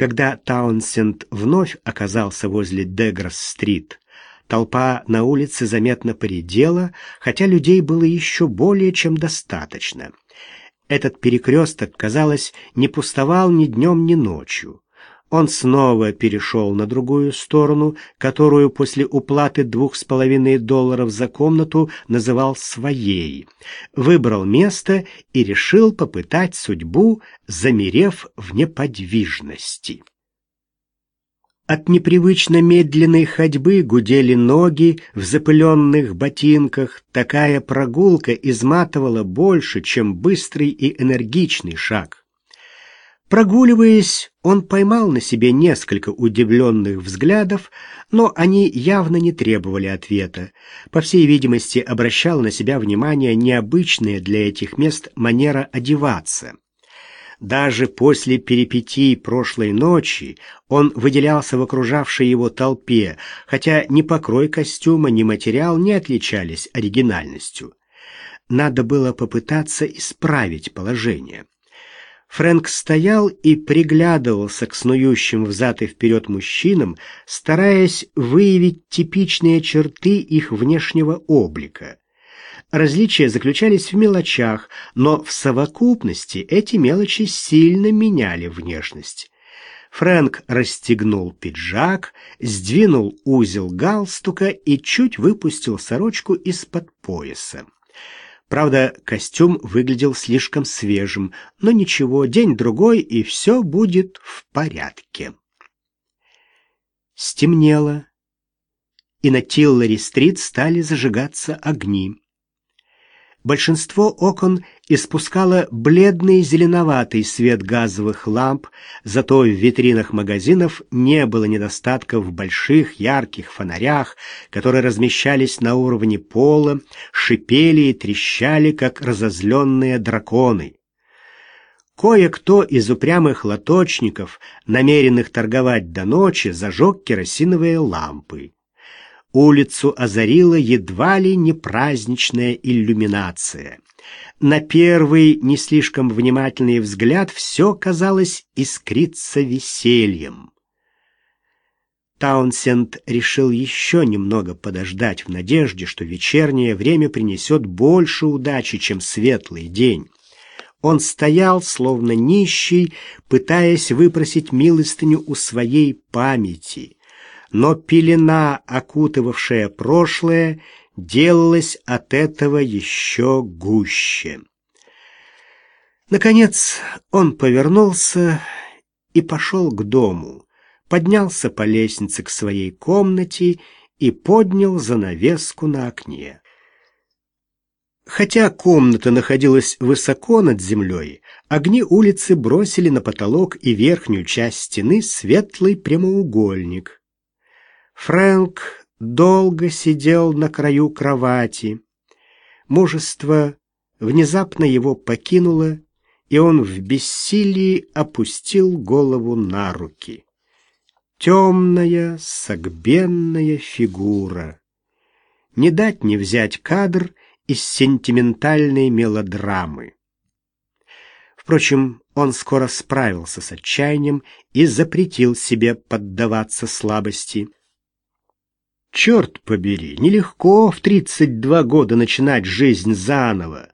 Когда Таунсенд вновь оказался возле Деграсс-стрит, толпа на улице заметно поредела, хотя людей было еще более чем достаточно. Этот перекресток, казалось, не пустовал ни днем, ни ночью. Он снова перешел на другую сторону, которую после уплаты двух с половиной долларов за комнату называл своей. Выбрал место и решил попытать судьбу, замерев в неподвижности. От непривычно медленной ходьбы гудели ноги в запыленных ботинках. Такая прогулка изматывала больше, чем быстрый и энергичный шаг. Прогуливаясь, он поймал на себе несколько удивленных взглядов, но они явно не требовали ответа. По всей видимости, обращал на себя внимание необычная для этих мест манера одеваться. Даже после перипетий прошлой ночи он выделялся в окружавшей его толпе, хотя ни покрой костюма, ни материал не отличались оригинальностью. Надо было попытаться исправить положение. Фрэнк стоял и приглядывался к снующим взад и вперед мужчинам, стараясь выявить типичные черты их внешнего облика. Различия заключались в мелочах, но в совокупности эти мелочи сильно меняли внешность. Фрэнк расстегнул пиджак, сдвинул узел галстука и чуть выпустил сорочку из-под пояса. Правда, костюм выглядел слишком свежим, но ничего, день-другой, и все будет в порядке. Стемнело, и на Тиллари-стрит стали зажигаться огни. Большинство окон испускало бледный зеленоватый свет газовых ламп, зато в витринах магазинов не было недостатка в больших ярких фонарях, которые размещались на уровне пола, шипели и трещали, как разозленные драконы. Кое-кто из упрямых лоточников, намеренных торговать до ночи, зажег керосиновые лампы. Улицу озарила едва ли не праздничная иллюминация. На первый, не слишком внимательный взгляд все казалось искриться весельем. Таунсенд решил еще немного подождать в надежде, что вечернее время принесет больше удачи, чем светлый день. Он стоял, словно нищий, пытаясь выпросить милостыню у своей памяти — но пелена, окутывавшая прошлое, делалась от этого еще гуще. Наконец он повернулся и пошел к дому, поднялся по лестнице к своей комнате и поднял занавеску на окне. Хотя комната находилась высоко над землей, огни улицы бросили на потолок и верхнюю часть стены светлый прямоугольник. Фрэнк долго сидел на краю кровати. Мужество внезапно его покинуло, и он в бессилии опустил голову на руки. Темная, согбенная фигура. Не дать не взять кадр из сентиментальной мелодрамы. Впрочем, он скоро справился с отчаянием и запретил себе поддаваться слабости. Черт побери, нелегко в 32 года начинать жизнь заново,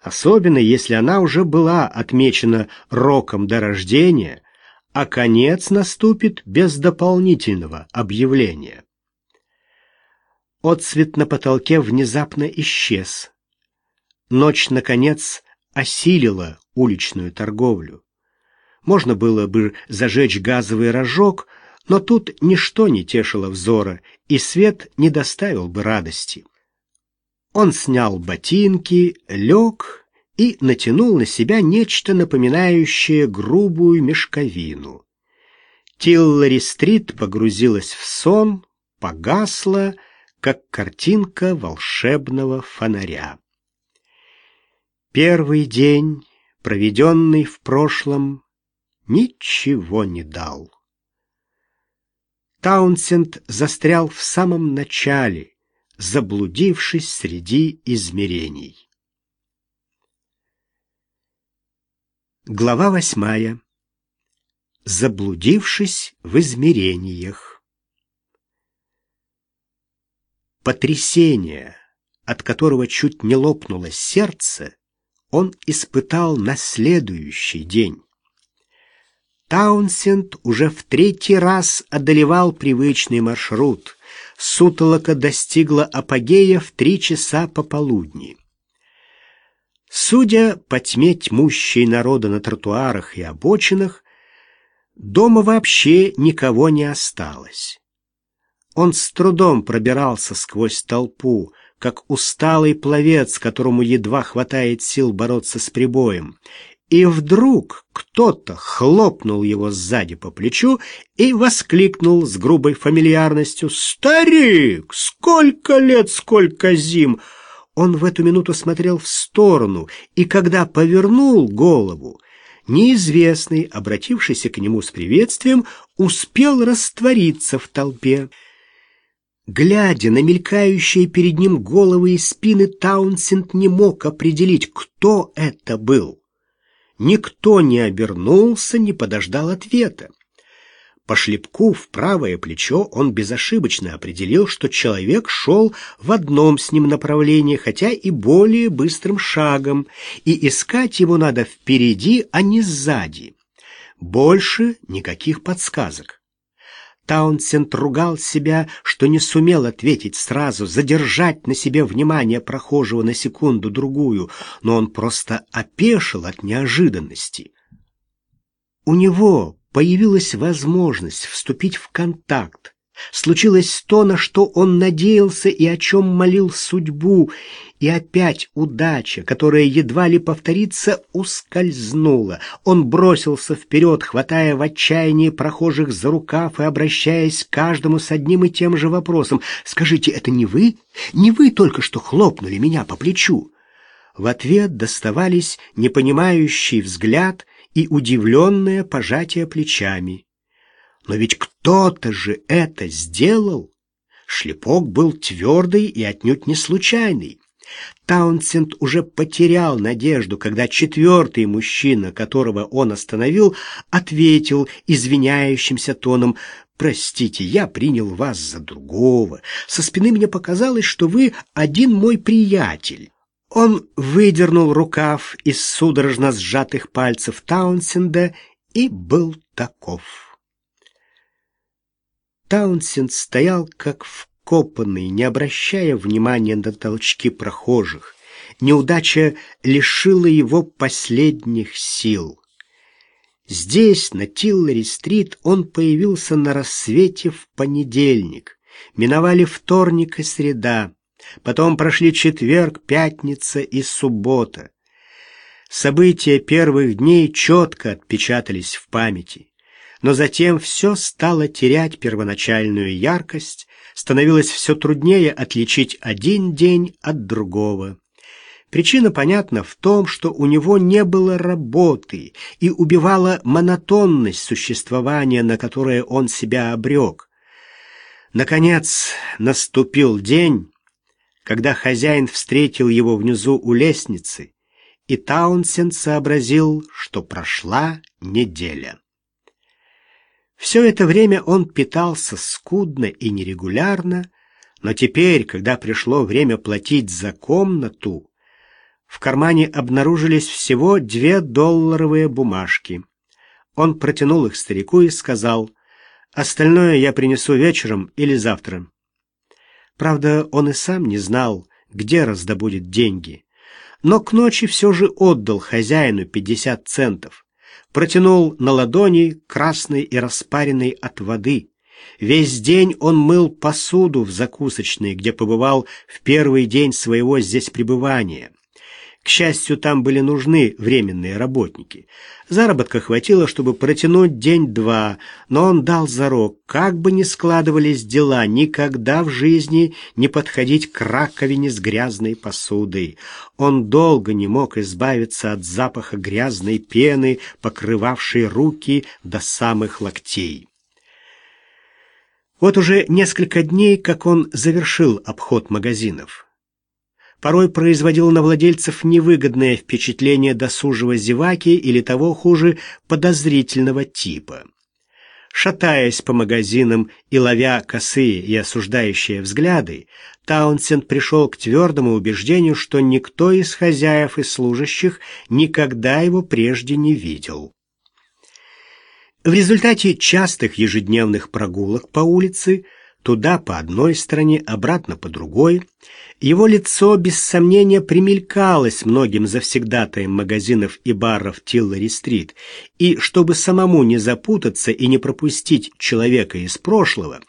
особенно если она уже была отмечена роком до рождения, а конец наступит без дополнительного объявления. Отцвет на потолке внезапно исчез. Ночь, наконец, осилила уличную торговлю. Можно было бы зажечь газовый рожок, но тут ничто не тешило взора, и свет не доставил бы радости. Он снял ботинки, лег и натянул на себя нечто напоминающее грубую мешковину. Тиллари-стрит погрузилась в сон, погасла, как картинка волшебного фонаря. Первый день, проведенный в прошлом, ничего не дал. Таунсенд застрял в самом начале, заблудившись среди измерений. Глава восьмая. заблудившись в измерениях. Потрясение, от которого чуть не лопнуло сердце, он испытал на следующий день. Таунсенд уже в третий раз одолевал привычный маршрут. Сутолока достигла апогея в три часа пополудни. Судя по тьме тьмущей народа на тротуарах и обочинах, дома вообще никого не осталось. Он с трудом пробирался сквозь толпу, как усталый пловец, которому едва хватает сил бороться с прибоем, и вдруг кто-то хлопнул его сзади по плечу и воскликнул с грубой фамильярностью «Старик! Сколько лет, сколько зим!» Он в эту минуту смотрел в сторону, и когда повернул голову, неизвестный, обратившийся к нему с приветствием, успел раствориться в толпе. Глядя на мелькающие перед ним головы и спины, Таунсенд не мог определить, кто это был. Никто не обернулся, не подождал ответа. По шлепку в правое плечо он безошибочно определил, что человек шел в одном с ним направлении, хотя и более быстрым шагом, и искать его надо впереди, а не сзади. Больше никаких подсказок. Таунсенд ругал себя, что не сумел ответить сразу, задержать на себе внимание прохожего на секунду-другую, но он просто опешил от неожиданности. У него появилась возможность вступить в контакт, Случилось то, на что он надеялся и о чем молил судьбу, и опять удача, которая едва ли повторится, ускользнула. Он бросился вперед, хватая в отчаянии прохожих за рукав и обращаясь к каждому с одним и тем же вопросом. «Скажите, это не вы? Не вы только что хлопнули меня по плечу?» В ответ доставались непонимающий взгляд и удивленное пожатие плечами. Но ведь кто-то же это сделал. Шлепок был твердый и отнюдь не случайный. Таунсенд уже потерял надежду, когда четвертый мужчина, которого он остановил, ответил извиняющимся тоном «Простите, я принял вас за другого. Со спины мне показалось, что вы один мой приятель». Он выдернул рукав из судорожно сжатых пальцев Таунсенда и был таков. Таунсенд стоял как вкопанный, не обращая внимания на толчки прохожих. Неудача лишила его последних сил. Здесь, на Тиллери-стрит, он появился на рассвете в понедельник. Миновали вторник и среда. Потом прошли четверг, пятница и суббота. События первых дней четко отпечатались в памяти но затем все стало терять первоначальную яркость, становилось все труднее отличить один день от другого. Причина понятна в том, что у него не было работы и убивала монотонность существования, на которое он себя обрек. Наконец наступил день, когда хозяин встретил его внизу у лестницы, и Таунсенд сообразил, что прошла неделя. Все это время он питался скудно и нерегулярно, но теперь, когда пришло время платить за комнату, в кармане обнаружились всего две долларовые бумажки. Он протянул их старику и сказал, «Остальное я принесу вечером или завтра». Правда, он и сам не знал, где раздобудет деньги, но к ночи все же отдал хозяину пятьдесят центов протянул на ладони красный и распаренный от воды. Весь день он мыл посуду в закусочной, где побывал в первый день своего здесь пребывания. Счастью, там были нужны временные работники. Заработка хватило, чтобы протянуть день-два, но он дал зарок, как бы ни складывались дела, никогда в жизни не подходить к раковине с грязной посудой. Он долго не мог избавиться от запаха грязной пены, покрывавшей руки до самых локтей. Вот уже несколько дней, как он завершил обход магазинов порой производил на владельцев невыгодное впечатление досужего зеваки или того хуже подозрительного типа. Шатаясь по магазинам и ловя косые и осуждающие взгляды, Таунсенд пришел к твердому убеждению, что никто из хозяев и служащих никогда его прежде не видел. В результате частых ежедневных прогулок по улице – туда по одной стороне, обратно по другой. Его лицо, без сомнения, примелькалось многим завсегдатаем магазинов и баров Тиллари-стрит, и чтобы самому не запутаться и не пропустить человека из прошлого,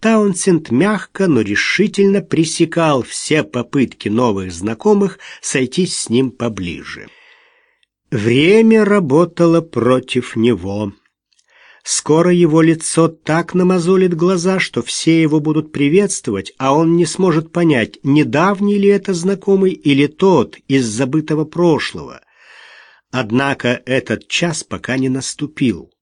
Таунсенд мягко, но решительно пресекал все попытки новых знакомых сойтись с ним поближе. Время работало против него. Скоро его лицо так намазолит глаза, что все его будут приветствовать, а он не сможет понять, недавний ли это знакомый или тот из забытого прошлого. Однако этот час пока не наступил.